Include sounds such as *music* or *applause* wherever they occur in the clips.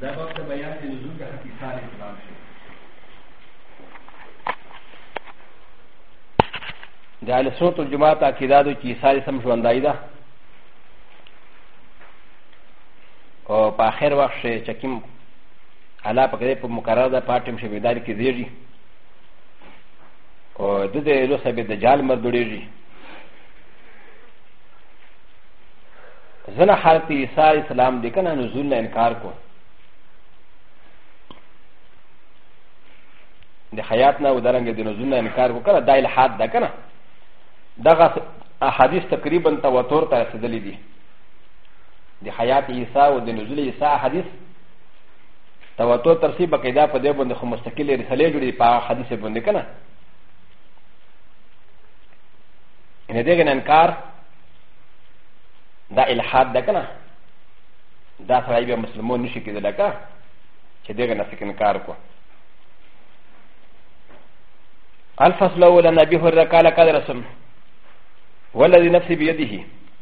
دا باب ته بیان د نزول د حقیقت اسلام شي د اهل سنت والجماعه عقیده ده چې عیسی سم ژوندای ده او په آخر وخت شي چې کوم الله په کې په مقرره ده پاتم شي بیدار کې دیږي او د دې له سبب د جال مردوړيږي زنه حالت عیسی اسلام د کنه نزول نه انکار کو د حیات نه او درنګ د نزول نه انکار وکړه دا الحاد ده کنه دغه احادیث تقریبا تواتر ته رسیدلې دي د حیات عیسی او د نزول عیسی احادیث تواتر ترسیب قاعده په دې باندې خو مستقله رسالې جوړې په حدیث باندې کنه ان دې نه انکار دا الحاد ده کنه دا سړی به مسلمان نشي کېدل کنه چې دې نه انکار کوه الفصل الاول ان ابي هريره قال قد رسم والذي نفسي بيده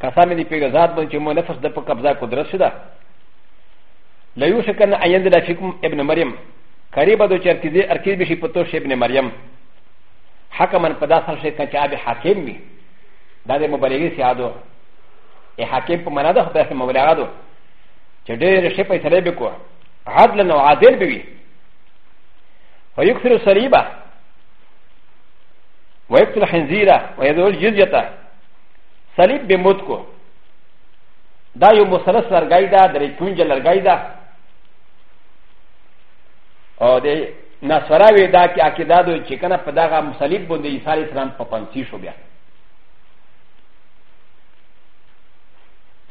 قسم دي پیغه ذات باندې چې مو نفس د په قبضه قدرت شده لا يوشك ان ايند فيكم ابن مريم قريبا دو چرکیزی ارکیز بشی پتو شی ابن مريم حکما پدا سر شي کچا به حاکم وي دا د مبالغه سیادو ای حاکم په معنا ده خدای سره مبالغه چې ډېر شي په سره به کو عدل نو عادل به وي ويكثر سریبه ويقتل خنزيرا ويدور جزيتا صليب بموتكو دا يو مسلس لرغاي دا دري كونج لرغاي دا او دي نصراوي دا كي عقيدا دو چې کنه په داغه صلیب باندې عيسى عليه السلام په پنځي شو بیا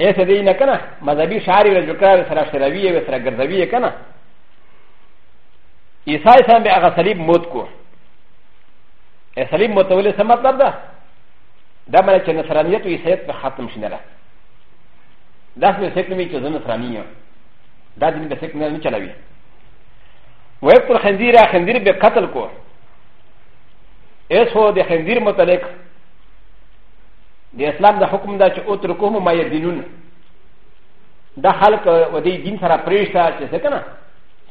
ایسه دی نه کنه مذهبي شاعر له جوکار سره شروي او سره ګرځوي کنه عيسى عليه السلام به هغه صلیب موت کو سليم متولي سمت لرده دا مانا چه نصرانیت و عیسیت به ختم شنه ده دا سمه سیک نمی چه زن نصرانی یم دا دین به سیک نمی چلوی و یبتل خندیر خندیر به قتل کو ایس هو ده خندیر متعلق د اسلام د حکم دا چې او ترکوهم ما یدینون دا خلق و دی دین سره پریشتا چې څه کنه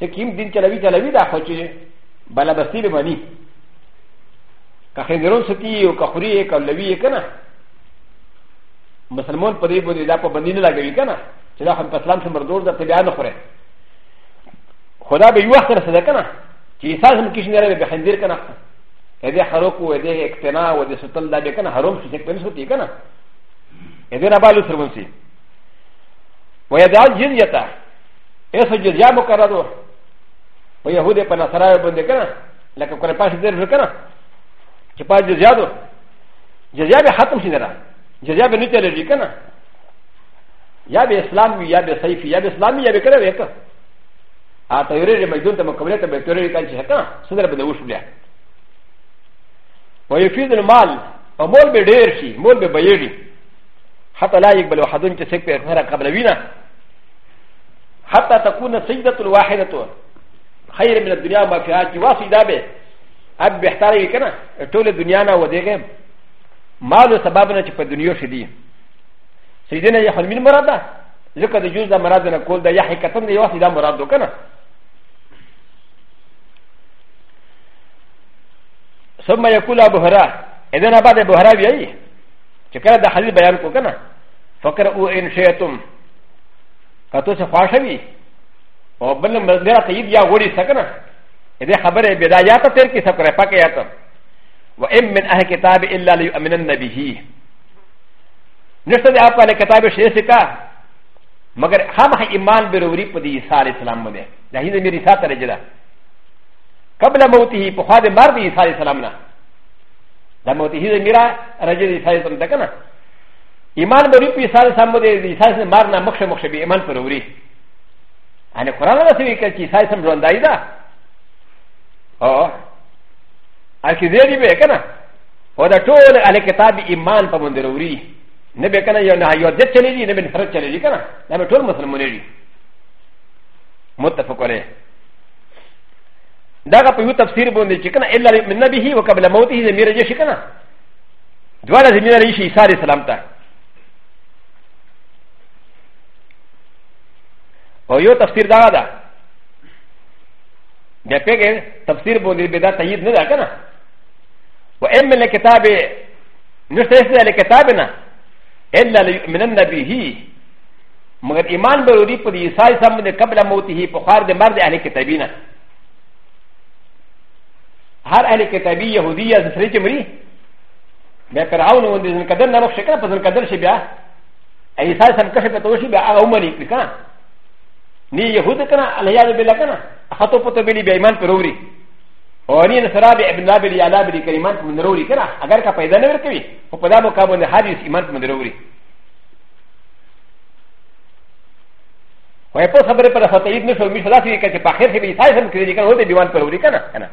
چې کیم دین چلوي چلوي دا خو چې بلابستی به مانی ك ه ن ر و ن ستي و ك خ ر ي ك ل و ي كنا مسلمون قريب و ل ا ب و بنين لا غير كنا لا هم بسلام سمردور د تبعنا خره خدا به يوخت رسد كنا كي سازم كيش نرى بحندير كنا هذا حروك و هذا اقتناع و هذا سطل لا كنا حروم سيك بن سوتي كنا هذا نبالو سرونسي ويدعى الجزية ايش الجزية مكرره ويهودي بنصرى بندكنا لكن كنا باش دير كنا چې پا جزیادو جزیا به ختم شي نه جزیا به نه تللی کنه یا به اسلام وي یا به صحیح یا به اسلامي یا به کړه وې که ا ته یې مجدون ته مکمله ته به تورې کان چې هکا سندره به وښو بیا ويفيد المال او مول به ډیر شي مول به بيړي حتى لا يقبل احدن چې سک په اخره قبل وینا حتى تكون سجدة الواحدة خير من الدنيا ما فيها چې واسي دابه ا ب بهتر یې کنه ټول دنیا نه ودیږي مال سبب نه چې په دنیا شدي سیدنا یې حلمین مراد ده ځکه د جوز د مراد نه کول د یا حقیقتا د یو سیدا مراد وکنه ثم يقول ابو هريره اذا انا بعد ابو هريره يي چکر د حدیث بیان کو کنه فقر او ان شئتم کتو څه خواشوي او بل مرګ ته یې بیا وړي سکنه ا ذ ا خبر ب د ا ي ا ت ت ر ك ي سكر ف ك ي ا ت و إ م من أ ه ل كتاب إ ل ا ليؤمن النبي نشتد أ ب ا ل كتاب شيسكا مگر هم ه إيمان بروري بدي إساء السلام مده لكن من رسالة رجلا قبل موته بخواد مرد إساء السلامنا ل م و ت ه ميرا رجل إساء السلام تكنا إيمان بروري بدي إساء السلام مده إساء السلام مارنا مخشى مخشى بإيمان بروري أنا قرآن رسوي كالكي إساء السلام رواندائي ده アキゼリベケナオダトールアレケタビイマンパモンデロウリネベケナヨナヨデチェリリネベンフェチェリケナナメトルムスルムリモタフォコレダガプユタフィルボンデチケナエラミナビヒウカブラモティズミレジェケナドワラズミレシサリサラムタオヨタフィルダガダでペケ、タプシルボディベダタイドナガナ。ウエメレケタベ、ノセセレケタベナ、エラメナビヒ、マガイマンベウリプリサイサムデカブラモティヒポハーデマデアレケタビナ。ハーアレケタビヤウディアズフリチムリ、メペラウノンディズンカデナロシェカパズンカデルシビア、エイサイサムカシェペトシビアアウマリクリカン。にやほどかな、あやでべらかな、はとぽとべりべいまんぷろり。おにんさらべ、えんらべりやらべりかいまんぷんろりかな、あがかぱいだねるかび、おぱだぼかぼんではりすいまんぷんろり。ويقول صبر على فتايد مثل مثل ذلك كي تبحر في بيسايسم كذي كان هو بيمان بروري كنا كنا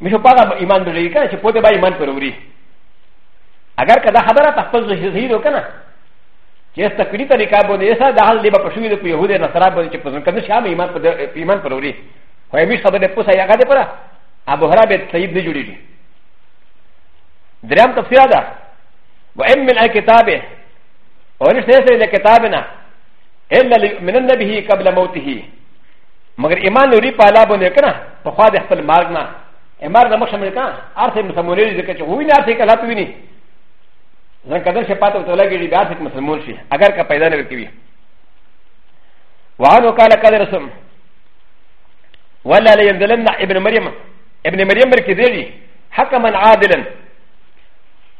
مثل بعض إيمان بروري كنا شو بده بيمان بروري أجر كذا خبرة تحفظ هيرو كنا ا س ت ك ر ي ت ا ل ك ا ب و ن ي س ا د ا ل ل ب ا ب ش و ي د ك ي ه و د ي ن ص ر ا ب و ن ي ك ب ز ن ك ن ش ا م ي م ا ن ب د ي م ا ن ب ر و ر ي و ي م ي ش ا ب د ي ب و س ا ي ا غ ا د ي ب ر ا أ ب و ه ر ا ب ت س ي د ن ج و ر ي ج ي د ر ا م ت ف س ي ر ا د ا و إ م من ا ل ك ت ا ب و ن ش ت ي س ر ل ك ت ا ب ن ا إ ل ا من ا ل ن ب ي قبل موته مگر إ م ا ن ر ي ب ا ل ا ب و ن ي ك ن ا فقاد ي ح ت ل م ا ر ن ا إ م ا ر ن ا مشمل كان أ ر ث ي مسموني ذكرت هو ن ا ر ث ي ك ل ا ت و ي ن ي ن ك د ر ش ب ا ت و ت ل ا ج ي ب ا س ك مسلمون شي أ ج ر ك ا ب ي د ا ن ب ك ب ي وعنو قال كدرسم ولا ليمدلن ابن مريم ابن مريم بركزيري حكما عادلا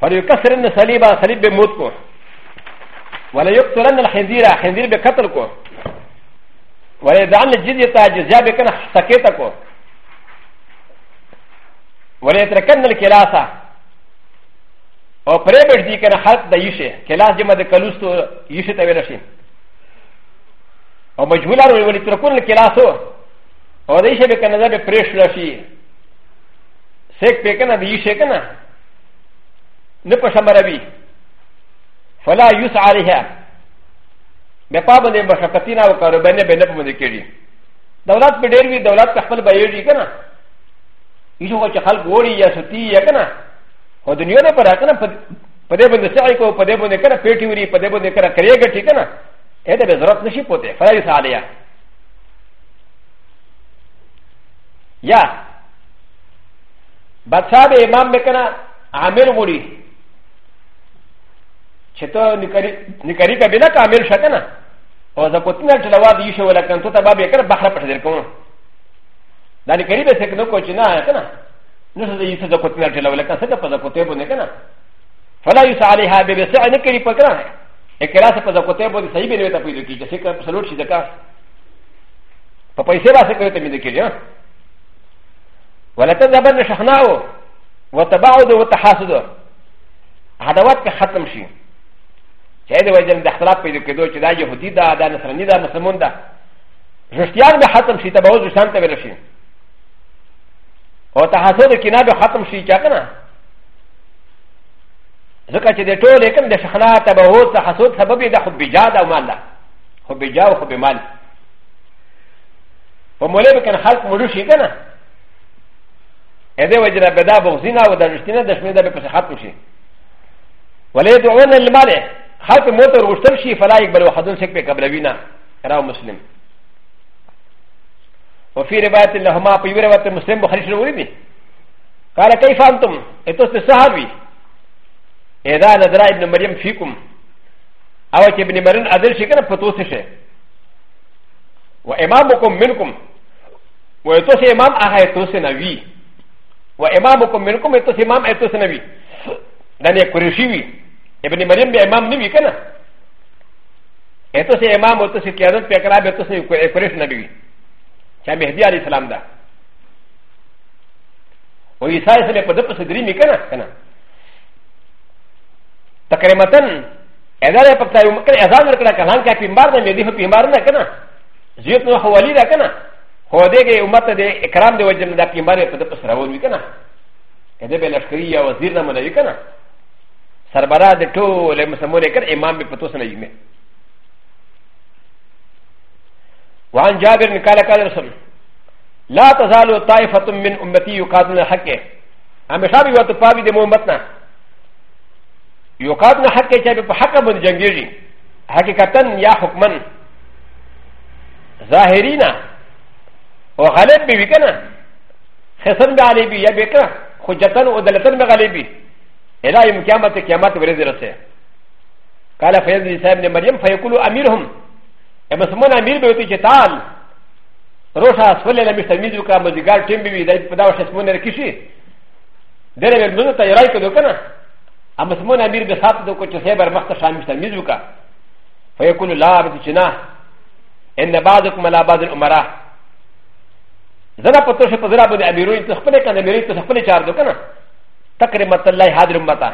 فليكسرن صليبا صليب بموتكو ولا يقتلن الخنزير خنزير بقتلكو ولا يدعن الجزيه جزيه بكنا سكيتكو ولا يتركن الكلاسه او پرېبټ دي کنه خلق د یشه کلاس جمع د کلوستو یشه ته ویل شي او مجهولان ویل تر کول کلاسو او د یشه به کنه دا به پرېښ لشي سیک په کنه د یشه کنه نه په شمروي فلا یوس علیها به پابند مشقتینا او کاروبنه به نه په مده کېږي دولت په ډېر وی دولت خپل به یېږي کنه یوه چې خلق وړي یا ستی یا کنه و دنیا ده پر اکنه پده بنده سعی کو پده بنده کنه پیٹی وری پده بنده کنه کریه گٹی کنه ایده به ضرورت نشی پوته فرایس آلیا یا بادشاہ به امام بکنه عامل وری چه تو نکری که بینا که عامل شکنه و زکوتنه چلوا دیشه ولکن تو تا بابی کنه بخره پشدر کنه دا نکری به سکنه کو چنه آیا کنه ن س د ي س د ق ت ن ر ج ل و ل ك س د ف ز ق ت ي ب و ن ك ن ا فلا ي س ع ل ه ا ب ب س ع ن ك ر ي ب ك ر ا ا ك ر ا س ف ز ق ت ي ب و ن س ي ب ن و ت ا ب ي د ك ي ج س ي ك ر سلوت ش ي د ك ا ف ب ي س ر ا س ك ر ت م ي د ك ي ج ا ولا تذهبن ش ح ن ا و و ت ب ع د و ت ح ا س د هذا وقت ختم شي ش ا ي د و ج ن د ا خ ت ل ا ف ب ي د ك ي د و ش د ا ي ه و د ي د ا د ا ن س ر ن ي د ا ن س ر م و ن د ا ر ش ت ي ا ن د ختم شي تبعوز ش ا ن ت ب ر ش ي او تحصد کې نه به ختم شي چا کنه ځکه چې د ټول لیکن د شخنا تبهو تحصد سبب د خو بجا د مال ده خو بجا او خو بمال په مولې به کنه خلق مړو شي کنه ا دې وجه نه بدا بغزینا او د رښتینه د شمې د په ختم شي ولې دعونه المال خلق موت ورغشتل شي فلا يقبل وحدن شک به قبلوینا راو مسلم وفي رباط لهما في رباط مسلم بخاري شنوري قال كيف انتم اتوست صحابي اذا نزل ابن مريم فيكم او ابن مريم ادل شكرا فتوسشه وامامكم منكم ويتوس امام اها يتوس نبي وامامكم منكم يتوس امام يتوس نبي لن يكرشيوي ابن مريم بامام نبي كنا يتوس امام وتوس قيادات بكراب يتوس كرش نبي チャメディアリスラムダウィサイセレプトプスディミカナカナタカレマタンエザレプタイムカエザナカナカランカピンバーナメディフピンバーナカナジューノハワリラカナホデゲウマタデエクランデウジムダピンバレプトプスラウンウィカナエデベラスクリアウズィナマナウィカナサバラデトウレムサモレカエマンビプトスナユメ وعن جابر قال قال رسول لا تزال طائفة من أمتي يقاتلون الحق أما شابي وتفاوي دي مهمتنا يقاتلون الحق شابي بحق من جنجيجي حقيقة يا حكما ظاهرين وغالب بي كنا خسن بعلي بي يا بكرة خجتن ودلتن بغالي بي إلى يوم كامت كامت ورزي رسي قال فيزي سيدنا مريم فيقول أميرهم م س م ن ا مير بيوتي جتال روشا سولي لم يستميزو كا مزيغار تيم بيوي دايت بداوش اسمون ركشي دير من منو تيراي كدو كنا ام س م ن ا مير بسات دو كو تسيبر مخت شام يستميزو كا فيقول لا بتشنا ان بعضكم على بعض الامراء زنا پتوش پزرا بني اميرو انت خپل كان اميرو انت خپل چار دو كنا تقريبا الله حاضر امتا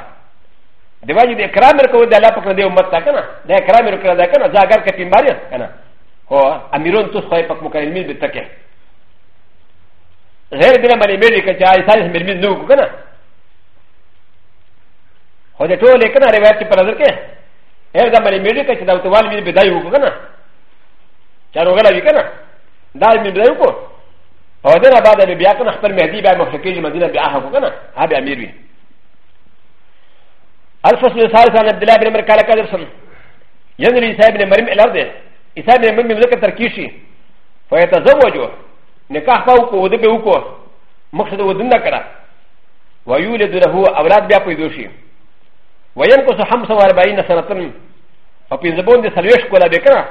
でわじでクラメルコーデラパクデオマタカナ、でクラメルクラダカナ、ザガケティンバリアカナ、おアミロントスホイパクモカリミルビタケ。ゼルビラマリメリカジャイサイズメミノグカナ。ホデトウレカナレバチパラケ。エザマリメリカチダウトワミビダイウグカナ。チャロガラビカナ。ダイミビダウコ。おでらばでビアカナスペメディバーマフケージマディナビアハグカナ。ハビアミリ。الفصل الثالث عن عبد الله بن مركال كادرسون ينري إسحاق بن مريم الأرض إسحاق بن مريم ذكر تركيشي فيتزوج نكاح فوقه ودبه وكو مقصد ودن كرا ويولد له أولاد بيا بيدوشي وينقص خمسة وأربعين سنة وبيزبون دي سلويش كولا بكرا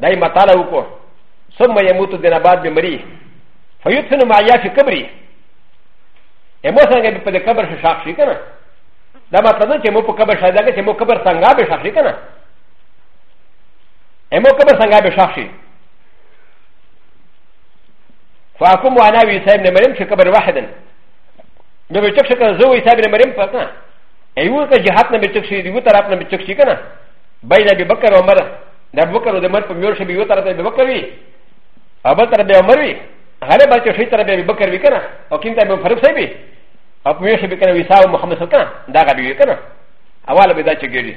داي مطالع وكو ثم يموت دينابات بمري فيدفن معيا في كبري اموسا نبي بدكبر شاخشي كنا だまたのちもこかばしゃだけもかばさんがべしゃしかな。えもかばさんがべしゃし。ファコムアナウィセブンメリムシカバルワヘデン。でもチェックゾウィセブンメリムパカ。えゆうかジハナメチェクシー、ウタラナメチェクシーかな。バイナビバカロマラ。ダブカロデマフミューシビウタラデビバカリ。アバタラデオマリ。ハレバチェシータラデビバカリカナ。オキンタイムファルセビ。アプメシビカウィサウムハムサカン、ダガビユカナ、アワラビダチギリ。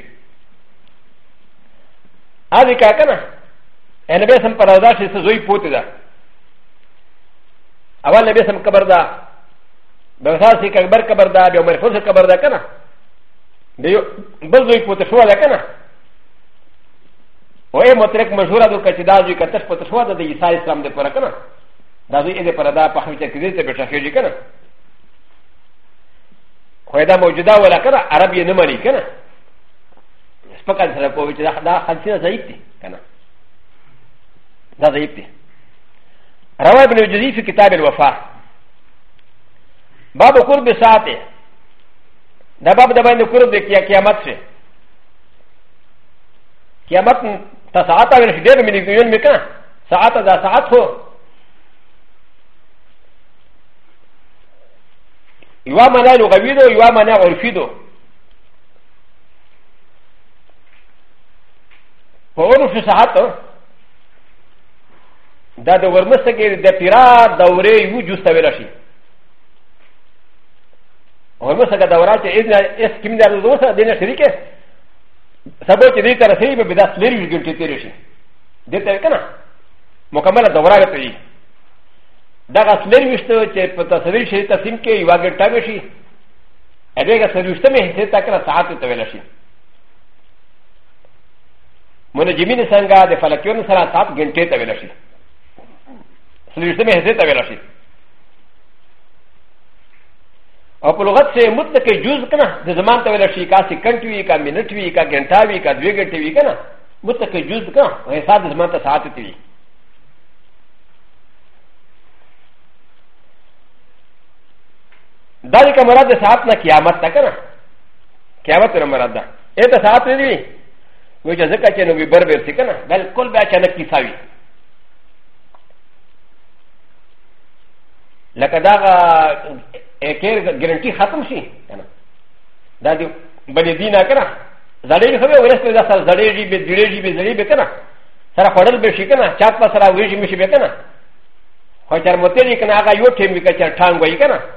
アディカカナ、エレベサンパラダシスズイポティダ。アワレベサンカバダ、バサシカバカバダ、ビオメフォルカバダカナ。で、バズイポテシュワダカナ。おえもてれくまじゅらどかちだずいかたしぽてしわだでいさいさんでパラカナ。だずいでパラダパハミチェクリティブシャフィリカナ。خو دا موجوده ولا کنه عرب یې نه مانی کنه سپکا سره کوی چې دا دا خلصینه ضعیف دی کنه دا ضعیف دی رواه ابن جزی فی کتاب الوفا باب قرب ساعته دا باب د باندې قرب دی کیا قیامت سے قیامت تساعتا ویل شدیر منی گویون میکنه ساعتا دا ساعت ہو يوا مانا لغوي دو يوا مانا عرفي دو فعرف ساعت دا د ورمسته کې د پیرا دورې یو جوسته ویل شي ورمسته دا دوره چې اذن اس کیم د دوسه دینه شریکه سبا چې دې تر سری به بداس لري ګټې تیر شي دې ته کنه مکمله دوره وته だがすねる人たち、パタサビシリタシンケ、ワゲタメシ、エレガサビシタメヘタカラサーテタベラシ。モノジミニサンガーデファラキョンサラサーゲンテタベラシ。スリシタメヘタベラシ。アポロガツェムテケジューズカナ、デザマンタベラシカシカントウィカ、ミネトウィカ、ゲンタウィカ、デュエゲテウィカナ、ムテケジューズカナ、エサデザマンタサーティウィ。ダリカマラでサータキヤマタカナキヤマタマラダエタサータディウジャゼカチェノビバーベルシカナダルコルバチェナキサビラカダガエケルギランティハトムシダディバリディナカナザレリフェウエストザザレリビディレジビディレビカナサラファルベシカナチャパサラウジミシベカナホチャモテリカナガヨテミカチャタンゴイカナ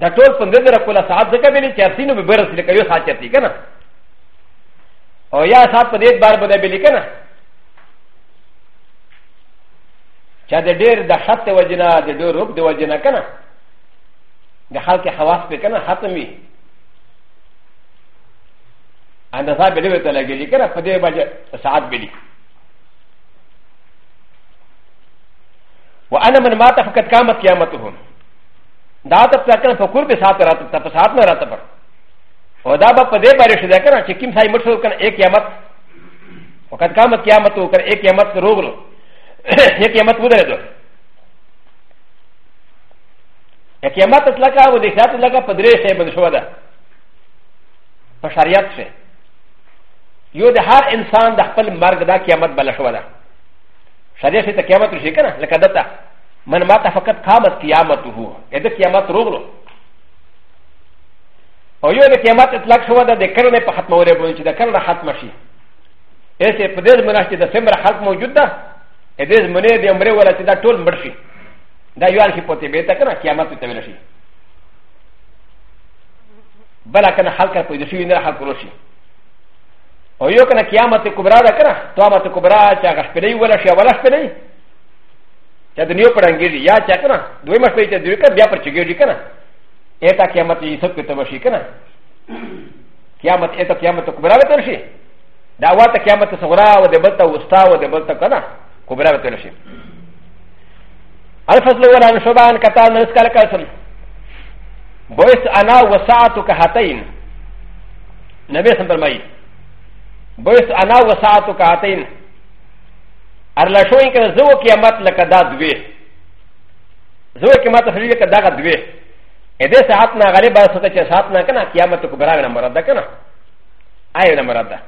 だとるんでるこらさあ、ぜかべりちゃしのべるしりかよさちゃっていかな。おやさあ、でばばでべりかな。ちゃででだしゃってわじな、でどろでわじなかな。ではけはわすべかな、はとみ。アンダザベレベトラゲリカラ、パデバジャ、サーベリ。وأنا من مات فقد قامت قيامتهم だとたかん、パクルペサーラタパサーナラタパ。おだばパデバリシデカナ、チキンサイムソーカンエキヤマツ。おかかまキヤマトーカンエキヤマツローグル。エキヤマツウデルド。エキヤマツラカウディサーラカパデレシェブルシュワダ。パシャリアツシェ。よではインサンダファルマーガダキヤマツバラシュワダ。シャリアシェタキヤマツシェカナ、レカダタ。من مات فقط قامت قيامته اذا قيامت رغلو او یو د قیامت اطلاق شو ده د کرنې په ختمه وره بون چې د کرنه ختم شي ایسه په دې زمونه چې د سمره خلق موجود ده ا دې زمونه د عمره ولا چې دا ټول مړ شي دا یو الکی پته به ته کنه قیامت ته ویل شي بل کنه خلق په دې شي نه خلق ورشي او یو کنه قیامت کبرا ده کنه قیامت کبرا چې هغه شپې ولا شي ولا شپې チャドニオプランギリヤチャカナドウマスペイチャドリカビアプチギリカナエタキャマティソクトマシカナキャマテエタキャマトクブラベトシダワタキャマトソラウデバタウスタウデバタカナコブラベトシアルファスローランショバンカタンスカラカソンボイスアナウサートカハタインナベサンバマイボイスアナウサートカハタイン *coughs* *coughs* アラションからゾウキャマトラカダドゥエゾウキャマトフリカダガドゥエエデサハトナガレバーソテチャサハトナカナキャマトクブラガナマラダカナアイナマラダ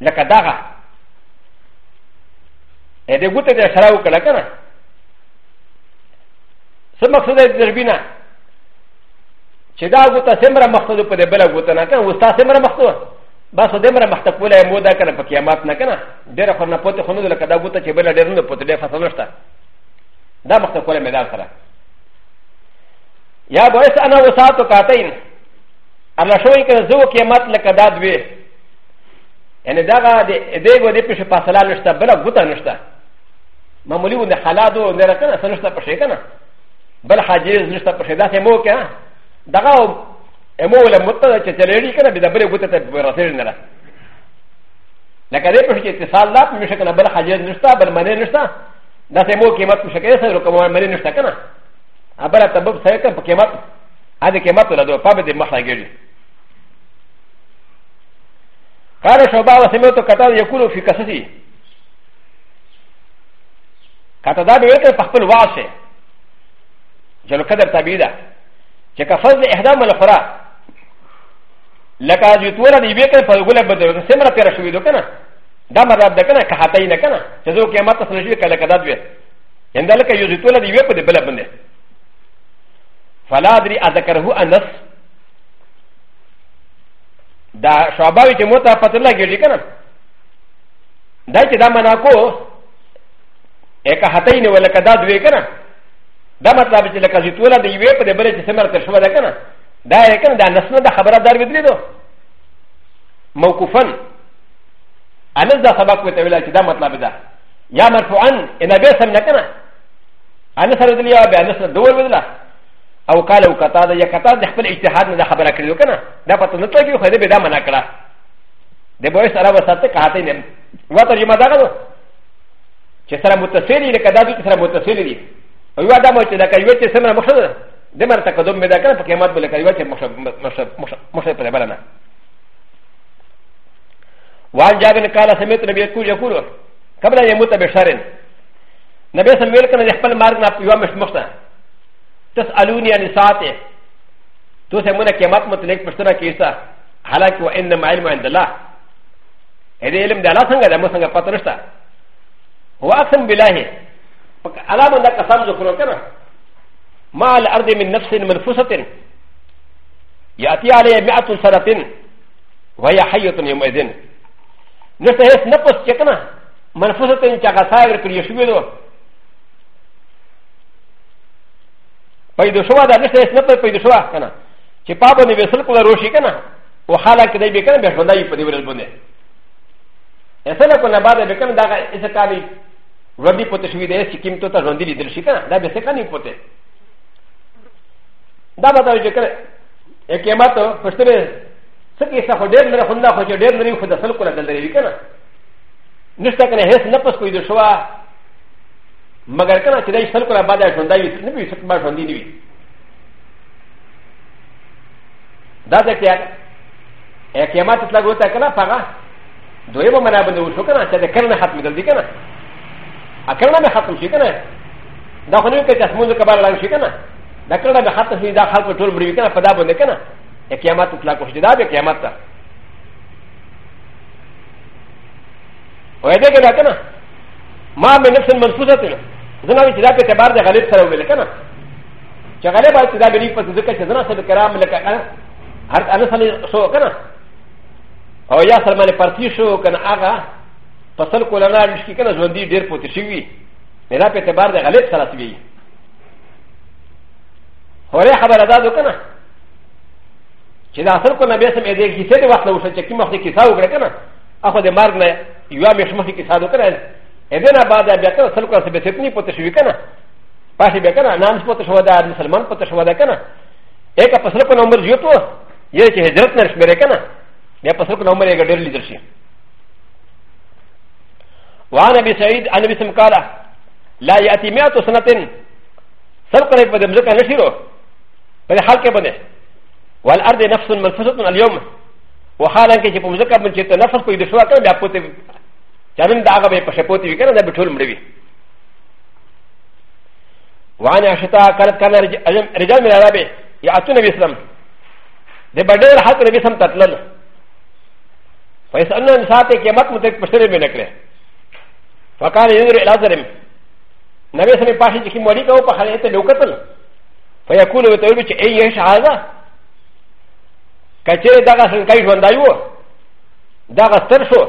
ラカダガエデグテデサラウカラカナサマクソデデルビナチダウタセムラマクトドプデベラウタナカウスタセムラマクトバスデムラマタポレモダカナパキヤマツナカナ、デラファナポテホノルカダブタチベラデルのポテレファソルスタ。ダマタポレメダサラ。やぼえさなウサトカテイン。アナショイケゾキヤマツナカダドウェイ。エネダガデエデゴディプシュパサラルスタベラブタナスタ。マモリウンデハラドウデラカナサルスタパシェカナ。ベラハジーズルスタパシェダセモキャ。ダガオ ا م و ل م ت ا ج ت ل ر ي ك ن ا ب د ب ر ي و ت ت ب ر س ي ن ر ا لكن ا ل ي ب ش ي ت ص ا ل ا ب م ش ك ن ا بل ح ج ر نشتا بل م ن ي نشتا ن ا س ي م و ك ي م ا ت م ش ك ي س ر و ك م ا م ن ي نشتا كنا ا ب ر ا ت ب ب س ي ك ن ب ك ي م ا ت هذا ك ي م ا ت ل ا د و ف ا ب د ي م ح ل ا ج ر ي قال شباب سمعت كتاب يقول في كسسي كتاب يقول فقل واسع جلو كدر تابيدا ك ف ز ل إ ح د ا م ا ل ق ر آ ن لکه چې توره دی وکړ په ګوله بده سمره تیر شوې دو کنه دا مراد ده کنه که هتای نه کنه چې زه قیامت سره شي کله کدا دوی اند لکه یو زیتوله دی وکړ په بل باندې فلا ادري اذكره انس دا شعباوی چې موته پته لګیږي کنه دا چې دا منا کو اکه هتای نه ولکه دا دوی کنه دا مطلب چې لکه زیتوله دی وکړ په بل چې سمره تیر شوې ده کنه دا ي ك ن دا نسنا دا خبرات دار بدلدو موقوفا انا دا سبق وتولا دا مطلب دا يا مرفوعا انا بسم نكنا انا سردل يا بي انا سردول بدلا او قال او قطا دا يا قطا دا خبر اجتهاد دا خبرات كردو كنا دا پتن نتلقي وخيدي بدا منا كرا دا بويس عرب ساتة كهاتي نم وترجمة دا غدو چه سره متصلي لك دا دو چه سره متصلي دي ويوا دا موجه دا كيوه چه سمنا مقصد دا でも、たかどめだから、パケマットレカリワチェモシェプレバラン。ワンジャーにカラセメトレビアクジャフロー、カブラヤムタベシャレン。なべさん、ウェルカンでパルマーナピワメスモシャ。たすアルニアにサーテ。とせもなけまっもてれくしゃきさ、はらきわんのマイルマンでら。えでるんでらさんがでもさんがパトルした。わさんびらへ。アラブンだかさんぞくろかな。مع الارض من نفس منفوسه ياتي عليها مئه سنه وهي حيه يومئذ نفس نفس شكنا منفوسه شكاساير كل يشبهه پیدا شوا دا نفس نفس پیدا شوا کنا چې پابو نه وسل کوله روشي کنا او حالانکه دای به کنه به خدای په دې ورځ باندې اصل کو نه بعد به کنه دا اسه کاری ردی پته شوی دی چې کیم ته ژوندې لیدل شي کنه دا به څه کني پته だまたじかえけまと、そして、さっきさほでんのほんなほじでんのにほださるからでるかな。なしたかね、へすなぱすこいでしょわ。まがかな、ちでいさるからばだいしょんだい、すぐにさましょんでい。だぜきゃ、えけまとたごたかな、ぱが。どういうものはどうしようかな、じゃあ、かなはつみでかな。あかなはつみしかな。だほねか、じゃあ、ものかばらしかな。だからがはたしだはととるぶりかな、パダボネかな。え、キャマトクラコシダベキャマタ。おやでかな。まあ、ベネスンマンスザテル。ザナビチラケタバーでガレッサウェルかな。チャガレバチダベリパズルケザナセルカラムレカアナサリソーかな。おやさまでパティショーかなあが。パサルコラナリシキかな、ジョンディーディーポティシュウィ。ネラペタバーでガレッサラティビー。و ر ي خبر ا د ا د و كنا ش د ا س ل كنا بسم ادى كيسه د وقت وشن شكي مخي كيسه وكنا كنا اخو د مارنا يوم يشمخي كيسه دو كنا ادنا بعد بكنا سلوكا سبتني قطشوي كنا فاشي بكنا نعم قطشوى د ا د مسلمان قطشوى د كنا اكا فسلوكا نمر يوتو يجي هجرتنا شبركنا يا فسلوكا نمر يجدر لدرشي وعن ابي سعيد عن ابي سمكالا لا ياتي مئه سنه سلقت بدمزكا نشيره بل حال كبنه والارض نفس منفسه اليوم وحالا كي يقوم زكا من شيء نفس كي يدشوا كان بيقوتي كان دعا بيقوتي وكان بيقول مروي وعن عشتا كانت كان رجال من العرب يعطون باسلام د بدر حق نبي سم تطلل فيسالنا نسات قیامت متک پشتره میں نکلے فقال ينظر الى ذرم نبي سم پاشي کی موری کو پخلے تے لوکتل فيكون يتولى اي يش هذا كتير دغا سنكاي جواندايو دغا سترشو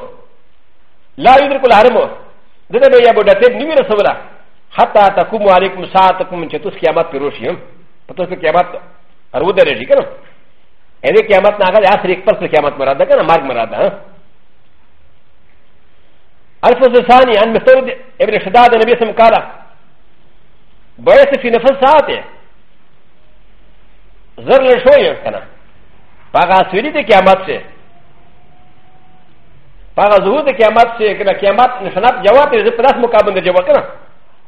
لا يدرك الهرمو دنا يا بودتين نمير سولا حتى تقوم عليكم ساعتكم من تشتوس قيامات بروشيم فتوس قيامات ارود رجي كنا اذا قيامات ناغا اخر ایک پرس قيامات مراد كنا مارگ مراد ها الفظ ثاني عن مستورد ابن شداد النبي صلى الله عليه وسلم قال بعث في نفس ساعته زر ل شو یو کنه پاګه سوری د قیامت سے پاګه زهور د قیامت سے کنه قیامت نشنات جواب دې پلاس مقابله جواب کنه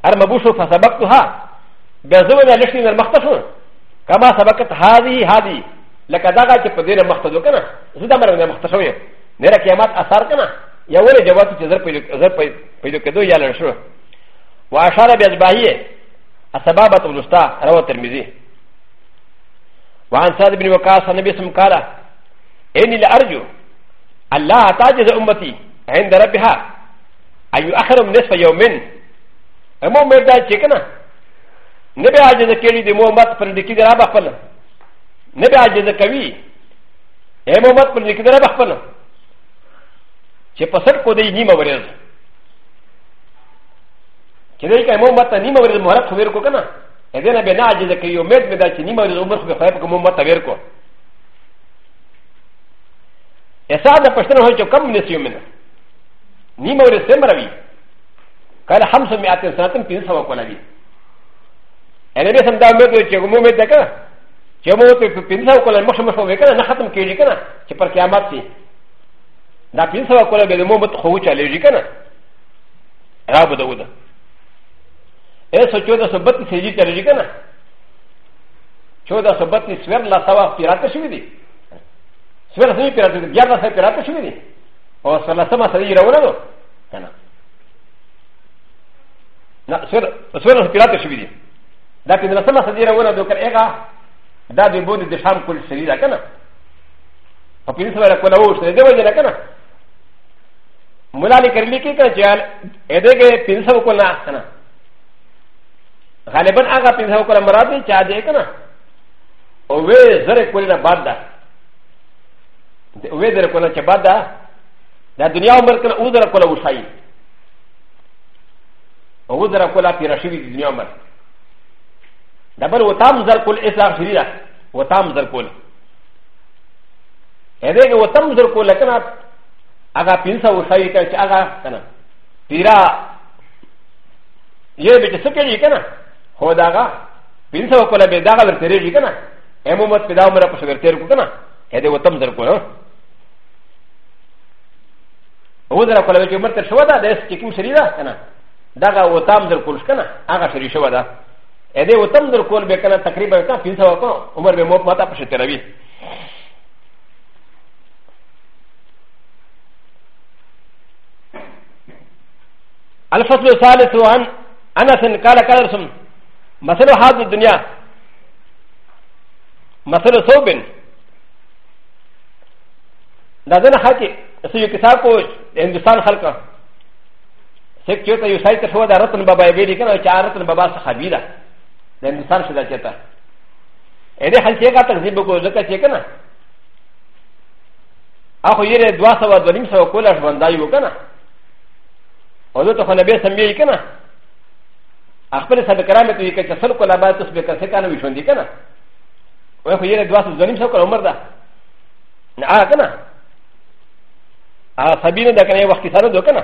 ار مبوشو فسبقتها بزو نه لشنی در مختشو کما سبقت هذه هذه لکه داګه چې په دې مختدو کنه زدا مر نه مختشو یو نه را قیامت اثر کنه یا ولې جواب چې زر پیدا زر پیدا کېدو یا لشو واشاره بیا ځباهیه اسبابه الوسطى رواه ترمذی وعن سعد بن وقاص النبي صلى الله عليه وسلم اني لارجو الله تعجز امتي عند ربها ان يؤخر نصف يوم اما مردا چکنا نبي عجز کړي د محمد پر دکی درا بخپل نبي عجز کوي اے محمد پر دکی درا بخپل چې پسټ کو دی نیمه ورځ چې دای کوي محمد ته نیمه ورځ مهرت خو ور کو کنه ا ذ ن ب ن ا ج ز ك ي و م ت ب د ا ش ن ي م ا ل عمر خ ب خ ي ب ك م م ت ب ر ك و ا س ا د ا پشتن هو كم من سيومن نيم ا ل سمر بي قال خمس مئات سنتم في سوا كولا بي انا بسم دا مد و چه مو مد كا چه مو تو پين سوا كولا مخ مخ و كنا نختم كيجي كنا چه پر قيامت سي دا پين سوا كولا بي مو مت خو چا ليجي كنا رابو دوده eso چودہ سو بتیس ہجری چلے گی نا چودہ سو بتیس ویر لا سوا پیراتے شوی دی سویر سنی پیراتے دی گیارہ سو پیراتے شوی دی اور سلا سما سدی رونا دو کنا نا سویر سویر پیراتے شوی دی دا پیندلا سما سدی رونا دو کر ایگا دا دی بودی دی شام کل سری دا کنا اور پیندلا سویر کلا ووش دی دیو جنا کنا ملالی کرلی کی کنا چیال ایدے گئے پیندلا سو کلا کنا غالبا هغه پنځه وکړه مراد دی چې عادي کنه او وې زره کولې نه بعد ده وې زره کولې چې بعد ده دا دنیا عمر کنه او زره کولې وشای او زره کولې پیرا شي د دنیا عمر دبر و تام زر کول اسلام شری ده و تام زر کول اې دې و تام زر کول کنه هغه پنځه وشای کنه چې هغه کنه پیرا یہ بیٹے سکے جی کہنا هو داغا بنسى وقال بداغا لتريجي كنا امومت في داوم رقص ويرتيركو كنا هذا وتم زرقو هو ذا قال بك مرتر شودا داس كيكم شريدا كنا داغا وتم زرقو كنا اغا شري شودا هذا وتم زرقو بكنا تقريبا كنا بنسى وقال عمر بموت ماتا بشتربي الفصل الثالث عن انس قال قال رسول مثل هذه الدنيا مثل صوب لذا نحكي سيكساكو هندوستان خلقه سيك چوتا يو سايت شو دا رتن بابا يبيري كنا چا رتن بابا صحابي دا هندوستان شدا چتا اده خل چيكا تقزيب کو زكا چيكنا اخو يره دوا سوا دولیم سوا کولاش بندائي وكنا وذو تخنبه سميه كنا اخبر سبب کرامه تو یک تسل کو لبا تو سبب کر سکانو وشون دی کنه و خو یره دواسو زنیم سو کر عمر ده نه آ کنه آ سبینه ده کنه وخت سره دو کنه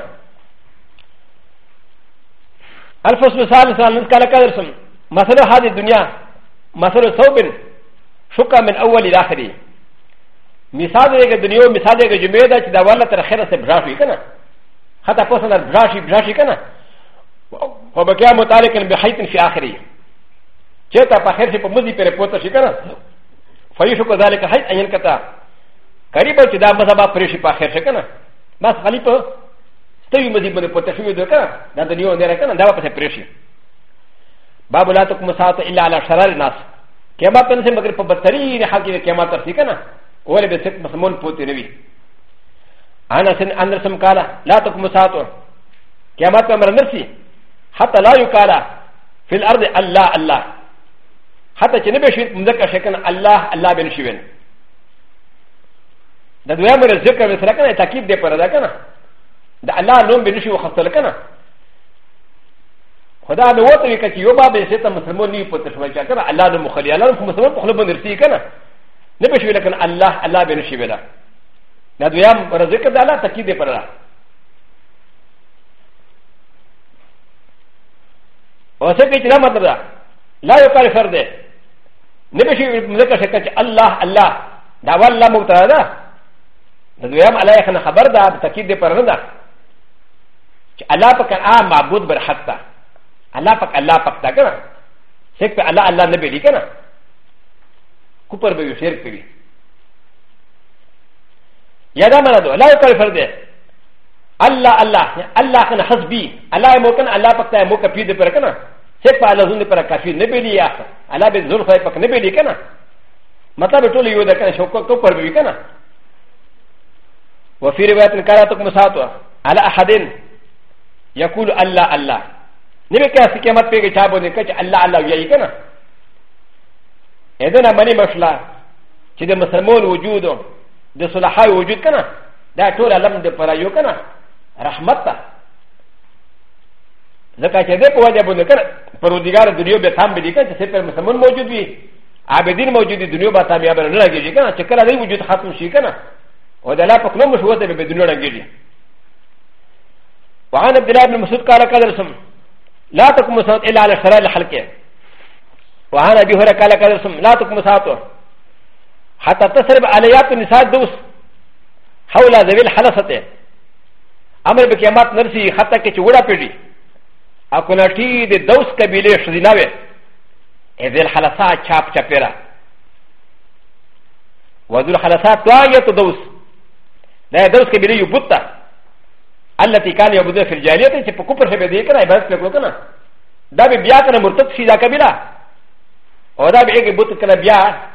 الفس مثال سال نس کاله کدر سم مثلا هذه دنیا مثلا ثوب شکا من اول الى اخره مثال دغه دنیا مثال دغه جمعه ده چې دا والا تر خیره سره براشي کنه حتی پسند براشي براشي کنه وبكى متعلقا بحيث في آخره جاءت فخير في مزي بريبوتا شكرا فيشك ذلك حيث أن ينكتا قريبا تدا مذهبا فريشي فخير شكرا بس خليفة ستوي مزي بريبوتا شوي دوكرا دا دنيو نيرا كنا دا بس فريشي باب لا تقم ساعة إلا على شرار الناس كما تنسي مگر پا بدترین حال کی کما ترسی کنا ولی بسک مسمون پوتی روی آنا سن اندرسم کالا لا تقم ساعة قیامت پر مرنرسی حتى لا يقال في الارض الله الله حتى كنبي شيء مذكر شكل الله الله بن شيئا دا دویا مر ذکر وسره کنه تاکید دی پر دا کنه دا الله نوم بن شي وخصل کنه خدا به وته وی کچ یو باب یې ته مسلمان نی پته شوی چا کنه الله نو مخلی الله نو مسلمان په خپل باندې رسی کنه نه به شوی لکن الله الله بن شي ولا دا دویا مر ذکر دا الله تاکید دی پر دا و س ك ي ت ل ا م ت ب ا لا يقال فرده نبشي ملكه شكاك الله الله دعوى الله مبتدا ندويام على يخنا خبر دا بتاكيد دي پرندا الله پاک آ معبود برحق تا الله پاک الله پاک تا کنا شرک پہ اللہ اللہ نبی لی کنا کپر بے شرک پہ بھی یادا مانا دو لا يقال فرده الله الله الله كان حسبي الله يمكن الله فقط يمكن في ذي بركنا سيف على زون ذي بركة في نبيلي يا الله بزول خاي فك نبيلي كنا مطلب تقول يودا كنا شوكو كبر بيبي كنا وفي رواية كاراتك مساتوا على أحدين يقول الله الله نبي كاسي كمات بيجي تابو نكش الله الله وياي كنا إذا نمني مشلا كده مسلمون وجوده ده صلاحي وجود كنا ده طول علم ده برايو كنا رحمت ته ځکه چې دې په وجه باندې کړ پروردګار دنیا به تام به دي کنه چې پر مسلمان موجود وي عابدین موجود دي دنیا به تام یا به نه لګیږي کنه چې کله دې وجود ختم شي کنه او د الله په کلو مشوت به دنیا لګیږي وعن عبد الله بن مسعود قال قال رسول لا تقم مسعود الا على شرائع الحلقه وعن ابي هريره قال قال رسول لا تقم مسعود حتى تسرب عليات النساء دوس حول ذوي الحلقه アメリカマッナシー、ハタケチウラピリ、アコナティー、デドスカビレシディナベ、エゼルハラサー、チャプチャペラ、ワズルハラサー、トワイヤトドス、ダイドスカビレユブタ、アラティカリアブデフィジャリアティ、ポコプヘベディケナ、バスペコナ、ダビビアカナムトシダカビラ、オダビエゲブトカナビア、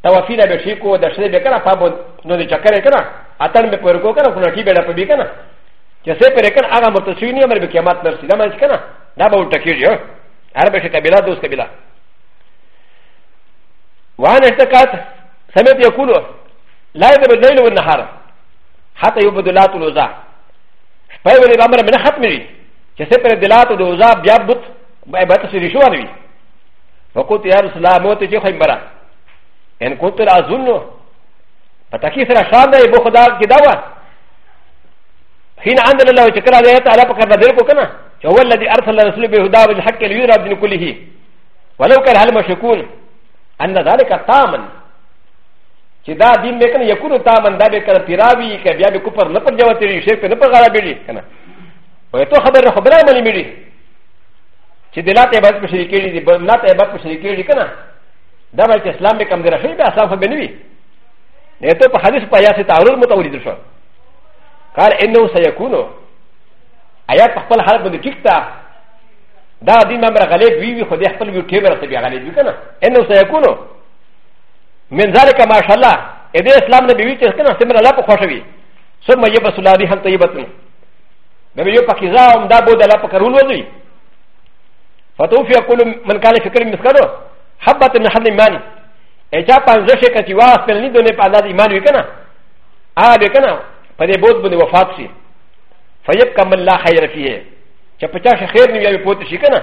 タワフィナベシコ、ダシデベカナ、パブノディチャカレカナ、アタンベポルコカナ、コナティベラパビカナ。ج س ي بريكن اغا مرتسيني امر بكيامات نفسي لا مانش كنا لا بقول تكيج عربش كبيرة دوس كبيرة وعن اشتكات سمعت يقول لا يذهب الليل والنهار حتى يبدو لا تلوزا فايبر الامر من ختمي ج س ي بر دلات ودوزا بيابط بيبتسيني شو عنوي فقلت يا رسول الله موت جيخ امبرا ان كنت لا اظن فتكيسر شان ده يبو خدا كداوه حين عندنا الله شكرا لله تعالى فكر ذلك كنا هو الذي ارسل الرسول بهدى والحق ليرى الدين كله ولو كان هل مشكون ان ذلك تاما كذا دين بكنا يكون تاما دا بكنا تراوي كبيا بكفر نفر جواتري شرك نفر غرابيلي كنا ويتو خبر خبر عملي ميلي كذلات عباد مشركين دي بلات عباد مشركين دي كنا دا بلت اسلام بكم درشي بأسلام فبنوي نيتو بحديث بياسي تعرور متوريد شو قال انه سيكون ايات خپل حال باندې ټیک تا دا دې ممر غلیب وی وی خو دې خپل وی ټیبر ته بیا غلیب وی کنه انه سيكون من ذلك ما شاء الله اې دې اسلام نه بیوی چې کنه سمر الله په خوشوي ثم يبس الله دې هم طيبتن به یو پکې زاوم دا بود الله په کرول وځي فتوفي كل من كان فكر مسكرو حبت من حد ایمان اچا پنځه شي کتی واس په لیدونه په الله ایمان وی کنه آ دې کنه パデボードのファツィファイアカムラハイラフィエチャパチャシャヘルニアポテシカナ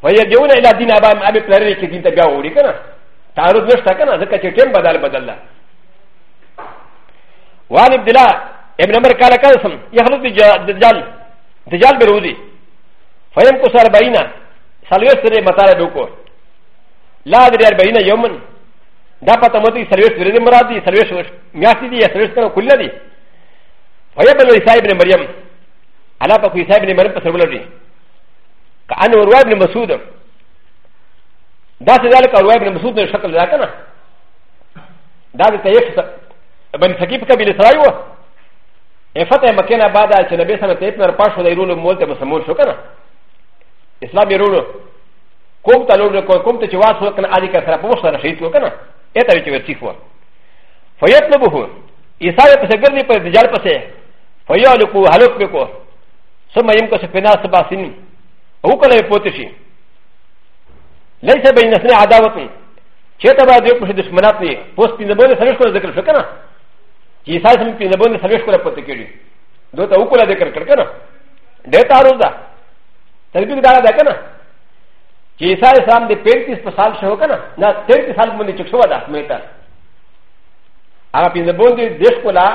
ファイアディオナイラディナバンアビプラリキディタビアウリカナタロズナスタカナザカチェケンバダルバダラワリブデラエブナメカラカルソンヤハルディジャルディジャルベルウディファイアンコサルバイナサルエステレマタラドコラディアルバイナヨムンだパタモティ、サルベス、ウィルムラディ、サルベス、ミャシディ、サルベスのクルディ。ファイアブルサイブルマリアム、アラパクイサイブルマリアム、サルベリ。アノワブルマスウド。ダセダルカワブルマスウド、シャカルダカナ。ダセタイフ、バンサキプカビルサイワ。エファタイマケナバダ、チェナベサンテープのパシュでルールモルテムサモンショカナ。イスラミルール。コムタルール、コムタチワーソーカナアリカサラポスター、シーツウカナ。ا ت ا و ي ت و ر ت ي ف و فيطلبه ي س ا ر ي ق س ق ر ن ي ب د ج ا ل ق س ي فيالكو هلوك بكو ثم يمكس فينا سبع سنين و ك ل ا يقوتشي ليس بين سنه عداوه شتا بعد يقوش دشمناتي فوس بين بون سرشكو ذكر فكنا ي س ا ر ي بين بون سرشكو قطكيري دوتا وكلا ذكر كركنا دتا روزا تلبيك دارا ذكرنا چې عیسی اسلام د 35 سال شو کنه نه 33 سال باندې چک شو دا مې ته هغه پینځه باندې دیش کولا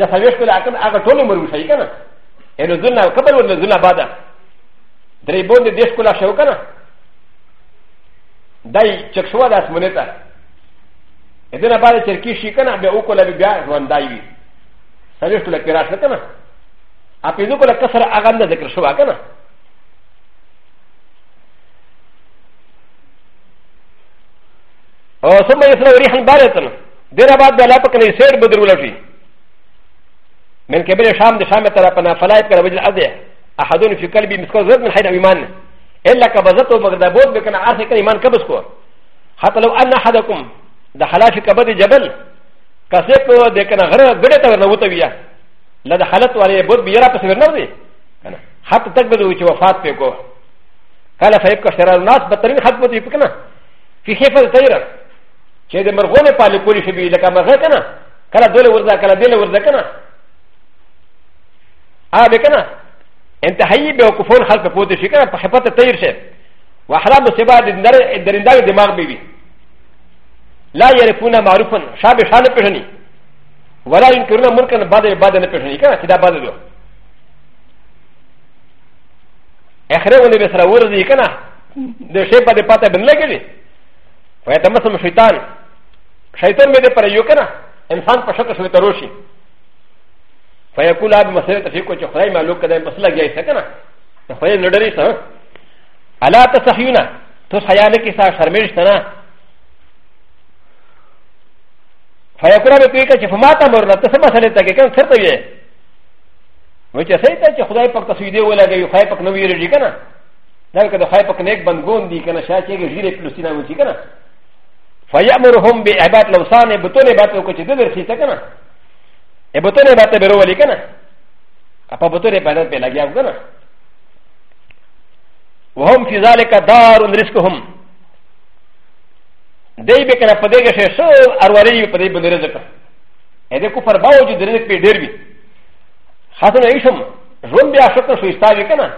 یا سويش کولا کنه هغه ټول عمر وشي کنه ان ذلنا قبل ولا ذلنا بعد درې باندې دیش کولا شو کنه دای چک شو دا مې ته اذن بعد چرکی شي کنه به او کولا بیا ژوند دی وی سويش کولا پیراش کنه اپې نو کولا کسر هغه نه ذکر شو کنه او ثم يصنع ريحا بارتا دير بعد بلا بك نسير بدر ولجي من كبير الشام دي شام ترى فنا فلا يبقى وجه الارض احدون في قلبي مسكو زد من حيث ايمان الا كبزته بغدابوت بكن عارف كان ايمان كبسكو حتى لو ان احدكم دخل في كبد جبل كسيب دكن غره غدته ورنوتويا لا دخلت عليه بود بيرا بس ورنوي حتى تكبدوا وفات بكو قال فيبقى شرار الناس بطريق حتى بده يبقى في حفظ تيرا چې د مرغونه پالې کولی شي لکه مرغه که نه کله دوله ورځه کله دله ورځه که نه به که نه انتهایي به وقفون خلک پوه شي که نه په خپته تیر شي و احرام د سبا درنداوي دماغ به وي لا یعرفون معروفا شا به شا نه پېژني ولا ينکرون ملکا بعد بعد نه پېژني که نه چې دا بعد دو اخرېونه به سره ورځي که نه د شی په د پاته بن لګېږي فیتمسم شیطان شيطان مده پر یو کنه انسان په شکه شوی تروشي فیکول اب مسله تفیق چې خدای معلوم کده مسله جاي سکنه ته خو نه ډری سره الا تصحیونا تو حیا نه کی سا شرمېش نه فیکول اب کوي چې فماتا مرنا ته سم مسله ته کې کنه څه وی و چې صحیح ته چې خدای پاک تسویده ولګي خدای پاک نو ویریږي کنه دا کده خدای پاک نیک بندګون دي کنه شاته کې غیره پلوستینه وتی کنه فيامرهم بعباد لوسان بطول باتو كتي دبر سيتا كنا بطول باتو برو ولي كنا اپا بطول باتو بلا گیا كنا وهم في ذلك دار رزقهم دي بكنا پديگه شي سو ارواري پدي بن رزق اده کو پر باوجو رزق پي ډير وي خاطر ايشم ژوند بیا شکر سو استاوي كنا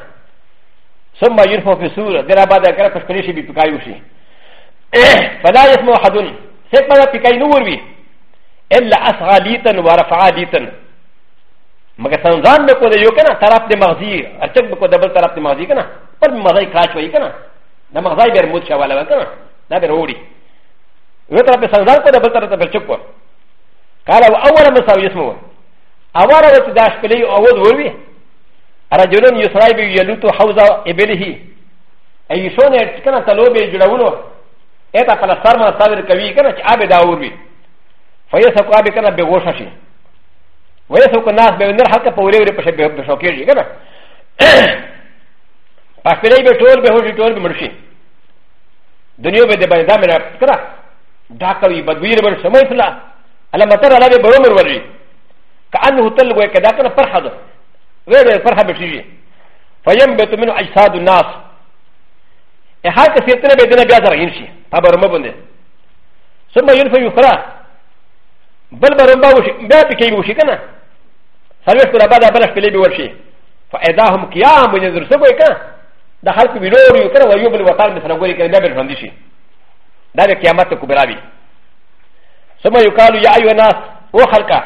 ثم يرفع في سور در آباد اگر پشپنيشي بي پکايو شي *clears throat* فلا يسمع احد سيكما بكاي نور بي الا اصغى ليتن ورفع ليتن مگر سنزان میں کو دے یو کنا طرف دے مغزی ارچک بکو دبل طرف دے مغزی کنا پر مغزی کراچ ہوئی کنا دا مغزی بیر مود شوالا وی کنا دا بیر اوڑی یو طرف سنزان کو دبل طرف دے برچک کو قالا و اول مساو جسمو اول وقت داش پلی اوود وروی رجلن یسرائی بی یلوتو حوزا ابلہی ایشون ارچکنا تلو بی جڑاولو ا ت ا فلسطر من الصدر كوي كان ابي داور بي فيسوق ابي كان بغوشاشي ويسوق الناس بنر حتى فوري بشوكيجي كان فاشتري *coughs* بطول بهوشي طول بمرشي دنيا بدي بندامنا كذا داكوي بدوير بن سميسلا على مطر على برومر ولي كانه تل وكذا كان فرحه غير الفرحه بشيء فينبت منه اجساد الناس هذا سيتنا بدنا بهذا الرئيسي ابر مبند ثم يرفع يخرى بل برمبا وشي بلا بكي وشي كنا سلوش كنا بعد بلاش بلي بورشي فإذاهم قيام وينزل سبوي كنا ده خلق بلور يكرا ويوبل وطار مثلا قولي كنا بابل فندشي ده بكيامات كبرابي ثم يقال يا أيها الناس او خلقا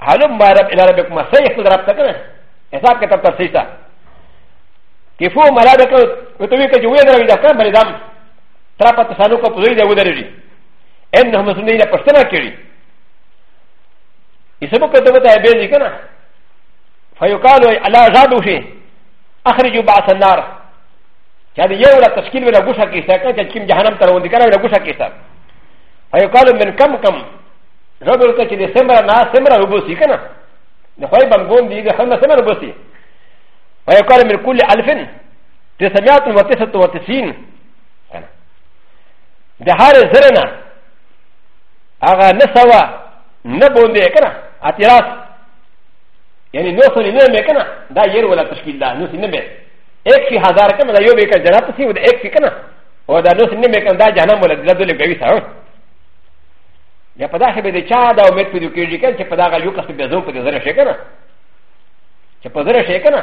هلم ما رب إلى ربكم سيخ الرب تكنا حساب كتب تفسيسا كيفو ملابك وتويك جوية ربي دفكان بلدام ت ر ا ب ت س ا ن و ك ا بزيد و د ر ج ي ان هم سنه ي ل ا پشتنا كيري يسبو كتبتا بيزي كنا فيقال على زادو شي اخرج بعث النار يعني يولا تشكيل ولا غوشا كيسا كان تشكيل جهنم ترون دي كان ولا غوشا كيسا فيقال من كم كم ربو كتشي سمرا نا سمرا ربوسي كنا نخوي بمغون دي دخلنا سمرا ربوسي فيقال من كل الفن تسعمائه وتسعه وتسعين د هر زرنا هغه نسوا نبوندې کنه اعتراض یعنی نو سو نه مې کنه دا ير ولا تشکیل دا نو سینه مې 1000 کنه دا یو به کنه جنات سی ود 1 کنه او دا نو سینه مې کنه دا جهنم ولا دلته لګې وي سره یا په داسې به چا دا امید پېدو کېږي کنه چې په دا غل یو کس به زو په زره شي کنه چې په زره شي کنه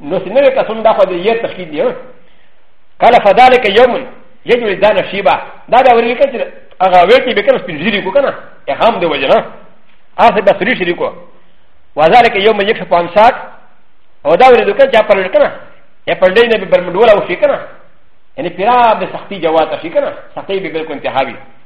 نو سینه مې کسون دا خو دې ير تشکیل دی کله فذلک یومن يجب ان يكون شيبا هذا هو الذي اغاويتي بكره سبيلزيريكو كان اهم دو وجنا هذا بسري شريكو وذلك يوم يكشف عن ساك وهذا هو الذي كان جابر لكنا يقولون ببرمدولا وشيكنا يعني فراب سختي جواتا شيكنا سختي ببركو انتهاوي